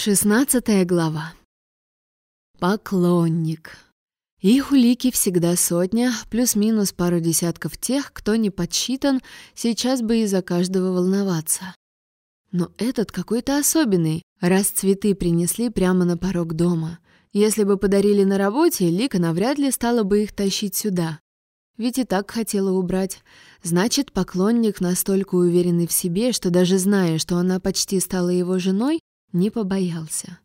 Шестнадцатая глава. Поклонник. Их улики всегда сотня, плюс-минус пару десятков тех, кто не подсчитан, сейчас бы из-за каждого волноваться. Но этот какой-то особенный, раз цветы принесли прямо на порог дома. Если бы подарили на работе, Лика навряд ли стала бы их тащить сюда. Ведь и так хотела убрать. Значит, поклонник настолько уверенный в себе, что даже зная, что она почти стала его женой, не побоялся.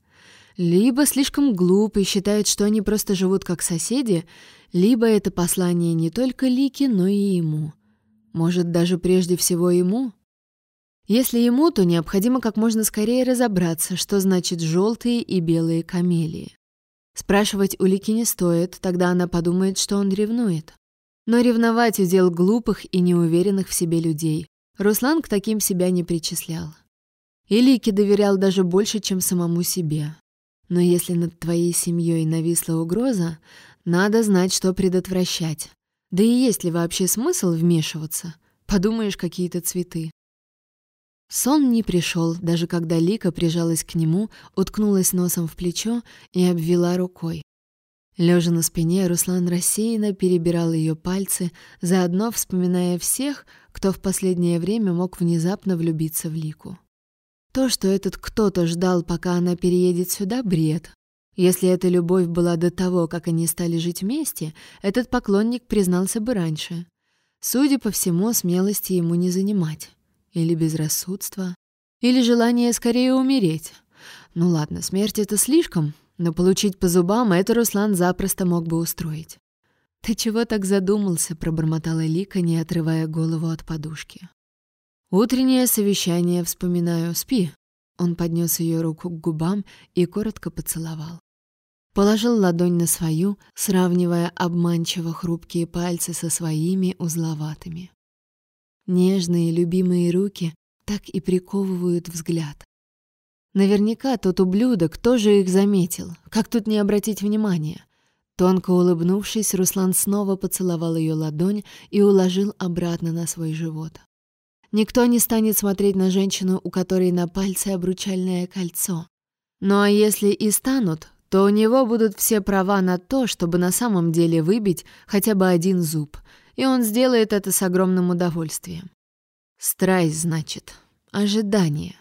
Либо слишком глуп и считает, что они просто живут как соседи, либо это послание не только Лике, но и ему. Может, даже прежде всего ему? Если ему, то необходимо как можно скорее разобраться, что значит желтые и белые камелии. Спрашивать у Лики не стоит, тогда она подумает, что он ревнует. Но ревновать удел глупых и неуверенных в себе людей. Руслан к таким себя не причислял. И Лике доверял даже больше, чем самому себе. Но если над твоей семьей нависла угроза, надо знать, что предотвращать. Да и есть ли вообще смысл вмешиваться? Подумаешь, какие-то цветы. Сон не пришел, даже когда Лика прижалась к нему, уткнулась носом в плечо и обвела рукой. Лежа на спине, Руслан рассеянно перебирал ее пальцы, заодно вспоминая всех, кто в последнее время мог внезапно влюбиться в Лику. То, что этот кто-то ждал, пока она переедет сюда, бред. Если эта любовь была до того, как они стали жить вместе, этот поклонник признался бы раньше. Судя по всему, смелости ему не занимать. Или безрассудство. Или желание скорее умереть. Ну ладно, смерть — это слишком, но получить по зубам это Руслан запросто мог бы устроить. «Ты чего так задумался?» — пробормотала Лика, не отрывая голову от подушки. «Утреннее совещание, вспоминаю. Спи». Он поднес ее руку к губам и коротко поцеловал. Положил ладонь на свою, сравнивая обманчиво хрупкие пальцы со своими узловатыми. Нежные, любимые руки так и приковывают взгляд. Наверняка тот ублюдок тоже их заметил. Как тут не обратить внимания? Тонко улыбнувшись, Руслан снова поцеловал ее ладонь и уложил обратно на свой живот. Никто не станет смотреть на женщину, у которой на пальце обручальное кольцо. Ну а если и станут, то у него будут все права на то, чтобы на самом деле выбить хотя бы один зуб, и он сделает это с огромным удовольствием. Страсть, значит. Ожидание.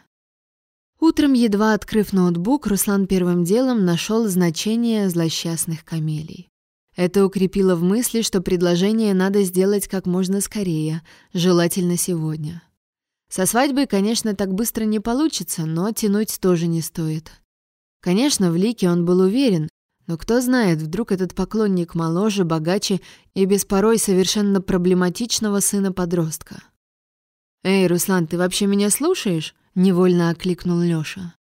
Утром, едва открыв ноутбук, Руслан первым делом нашел значение злосчастных камелий. Это укрепило в мысли, что предложение надо сделать как можно скорее, желательно сегодня. Со свадьбой, конечно, так быстро не получится, но тянуть тоже не стоит. Конечно, в Лике он был уверен, но кто знает, вдруг этот поклонник моложе, богаче и без порой совершенно проблематичного сына-подростка. «Эй, Руслан, ты вообще меня слушаешь?» — невольно окликнул Лёша.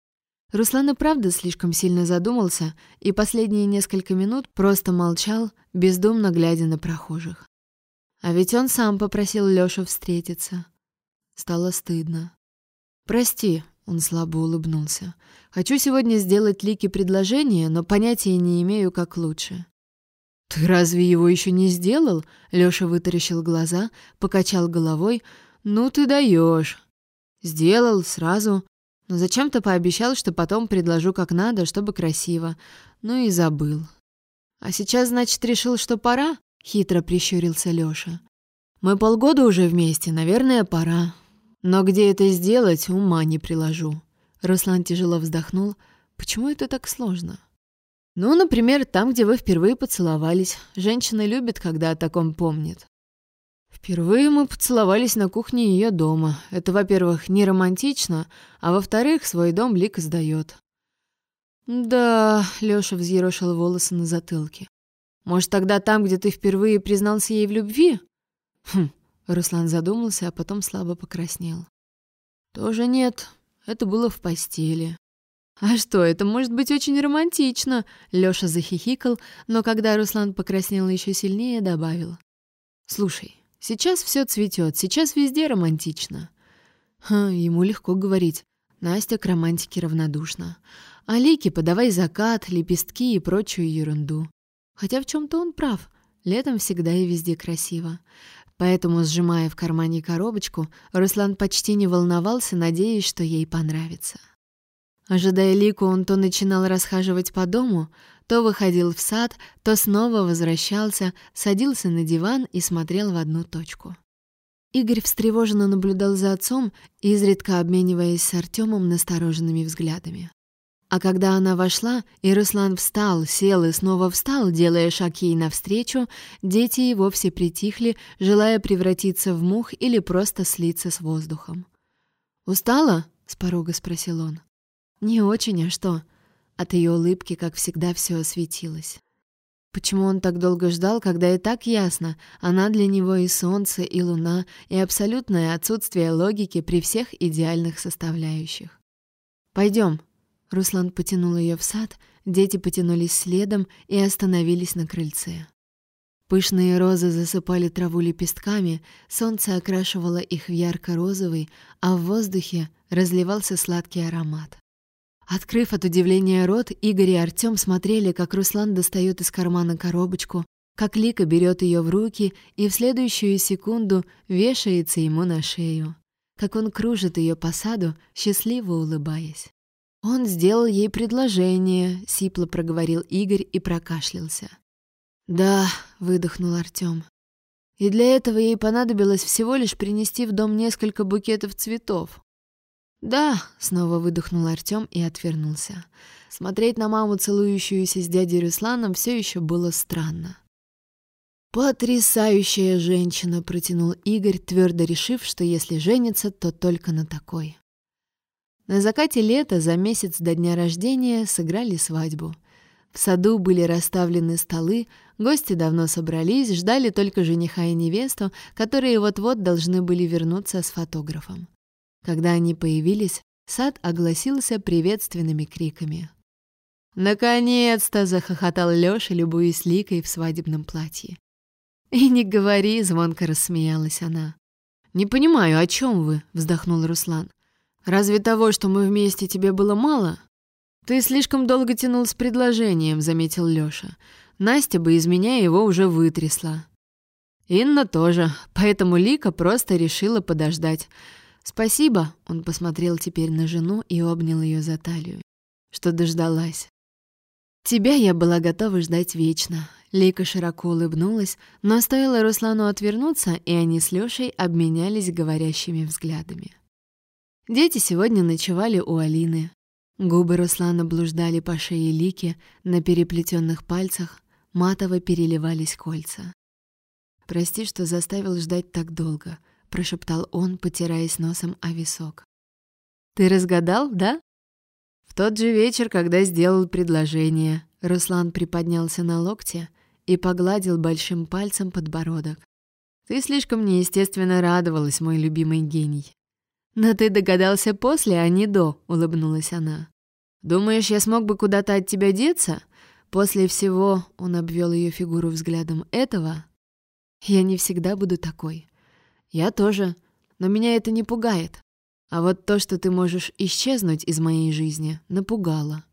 Руслан и правда слишком сильно задумался и последние несколько минут просто молчал, бездумно глядя на прохожих. А ведь он сам попросил Лёшу встретиться. Стало стыдно. «Прости», — он слабо улыбнулся. «Хочу сегодня сделать Лике предложение, но понятия не имею, как лучше». «Ты разве его еще не сделал?» Лёша вытаращил глаза, покачал головой. «Ну ты даешь. «Сделал сразу. Но зачем-то пообещал, что потом предложу как надо, чтобы красиво. Ну и забыл. А сейчас, значит, решил, что пора? Хитро прищурился Лёша. Мы полгода уже вместе, наверное, пора. Но где это сделать, ума не приложу. Руслан тяжело вздохнул. Почему это так сложно? Ну, например, там, где вы впервые поцеловались. Женщины любят, когда о таком помнят. Впервые мы поцеловались на кухне ее дома. Это, во-первых, не романтично, а во-вторых, свой дом Лик сдает. Да, Лёша взъерошил волосы на затылке. Может, тогда там, где ты впервые признался ей в любви? Хм, Руслан задумался, а потом слабо покраснел. Тоже нет. Это было в постели. А что, это может быть очень романтично, Лёша захихикал, но когда Руслан покраснел еще сильнее, добавил: Слушай, Сейчас все цветет, сейчас везде романтично. Ха, ему легко говорить. Настя к романтике равнодушна. А Лике подавай закат, лепестки и прочую ерунду. Хотя в чем-то он прав. Летом всегда и везде красиво. Поэтому, сжимая в кармане коробочку, Руслан почти не волновался, надеясь, что ей понравится. Ожидая Лику, он то начинал расхаживать по дому, то выходил в сад, то снова возвращался, садился на диван и смотрел в одну точку. Игорь встревоженно наблюдал за отцом, изредка обмениваясь с Артемом настороженными взглядами. А когда она вошла, и Руслан встал, сел и снова встал, делая шаг ей навстречу, дети и вовсе притихли, желая превратиться в мух или просто слиться с воздухом. «Устала?» — с порога спросил он. «Не очень, а что?» От ее улыбки, как всегда, все осветилось. Почему он так долго ждал, когда и так ясно, она для него и солнце, и луна, и абсолютное отсутствие логики при всех идеальных составляющих? Пойдем. Руслан потянул ее в сад, дети потянулись следом и остановились на крыльце. Пышные розы засыпали траву лепестками, солнце окрашивало их в ярко-розовый, а в воздухе разливался сладкий аромат. Открыв от удивления рот, Игорь и Артём смотрели, как Руслан достает из кармана коробочку, как Лика берет ее в руки и в следующую секунду вешается ему на шею, как он кружит ее по саду, счастливо улыбаясь. «Он сделал ей предложение», — сипло проговорил Игорь и прокашлялся. «Да», — выдохнул Артём. «И для этого ей понадобилось всего лишь принести в дом несколько букетов цветов. «Да», — снова выдохнул Артём и отвернулся. Смотреть на маму, целующуюся с дядей Русланом, все еще было странно. «Потрясающая женщина!» — протянул Игорь, твердо решив, что если женится, то только на такой. На закате лета, за месяц до дня рождения, сыграли свадьбу. В саду были расставлены столы, гости давно собрались, ждали только жениха и невесту, которые вот-вот должны были вернуться с фотографом. Когда они появились, сад огласился приветственными криками. «Наконец-то!» — захохотал Лёша, любуясь Ликой в свадебном платье. «И не говори!» — звонко рассмеялась она. «Не понимаю, о чем вы?» — вздохнул Руслан. «Разве того, что мы вместе, тебе было мало?» «Ты слишком долго тянул с предложением», — заметил Лёша. «Настя бы из меня его уже вытрясла». Инна тоже, поэтому Лика просто решила подождать. «Спасибо», — он посмотрел теперь на жену и обнял ее за талию, что дождалась. «Тебя я была готова ждать вечно». Лейка широко улыбнулась, но стоило Руслану отвернуться, и они с Лёшей обменялись говорящими взглядами. Дети сегодня ночевали у Алины. Губы Руслана блуждали по шее Лики, на переплетенных пальцах матово переливались кольца. «Прости, что заставил ждать так долго», прошептал он, потираясь носом о висок. «Ты разгадал, да?» В тот же вечер, когда сделал предложение, Руслан приподнялся на локте и погладил большим пальцем подбородок. «Ты слишком неестественно радовалась, мой любимый гений». «Но ты догадался после, а не до», — улыбнулась она. «Думаешь, я смог бы куда-то от тебя деться? После всего...» — он обвел ее фигуру взглядом этого. «Я не всегда буду такой. «Я тоже, но меня это не пугает. А вот то, что ты можешь исчезнуть из моей жизни, напугало».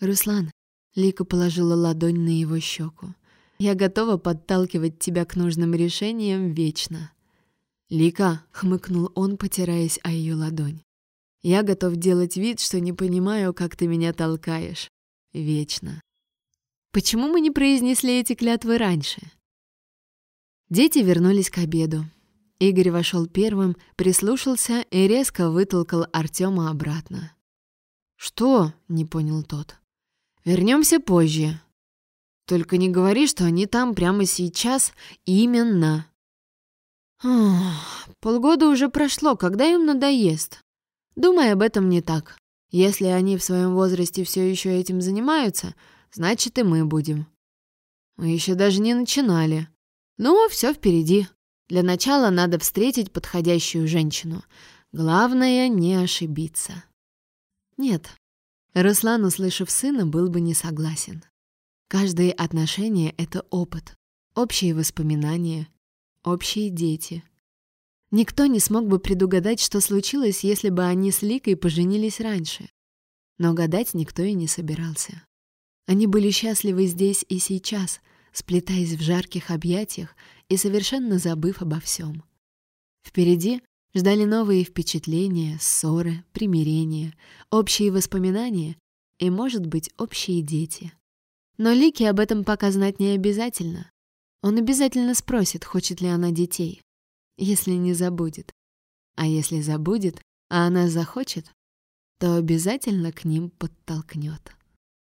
«Руслан», — Лика положила ладонь на его щеку, «я готова подталкивать тебя к нужным решениям вечно». «Лика», — хмыкнул он, потираясь о ее ладонь, «я готов делать вид, что не понимаю, как ты меня толкаешь. Вечно». «Почему мы не произнесли эти клятвы раньше?» Дети вернулись к обеду. Игорь вошел первым, прислушался и резко вытолкал Артема обратно. «Что?» — не понял тот. Вернемся позже. Только не говори, что они там прямо сейчас именно». полгода уже прошло, когда им надоест. Думай об этом не так. Если они в своем возрасте все еще этим занимаются, значит и мы будем. Мы еще даже не начинали. Ну, все впереди. Для начала надо встретить подходящую женщину. Главное — не ошибиться. Нет, Руслан, услышав сына, был бы не согласен. Каждые отношения — это опыт, общие воспоминания, общие дети. Никто не смог бы предугадать, что случилось, если бы они с Ликой поженились раньше. Но гадать никто и не собирался. Они были счастливы здесь и сейчас, сплетаясь в жарких объятиях и совершенно забыв обо всем. Впереди Ждали новые впечатления, ссоры, примирения, общие воспоминания и, может быть, общие дети. Но Лике об этом пока знать не обязательно. Он обязательно спросит, хочет ли она детей, если не забудет. А если забудет, а она захочет, то обязательно к ним подтолкнет.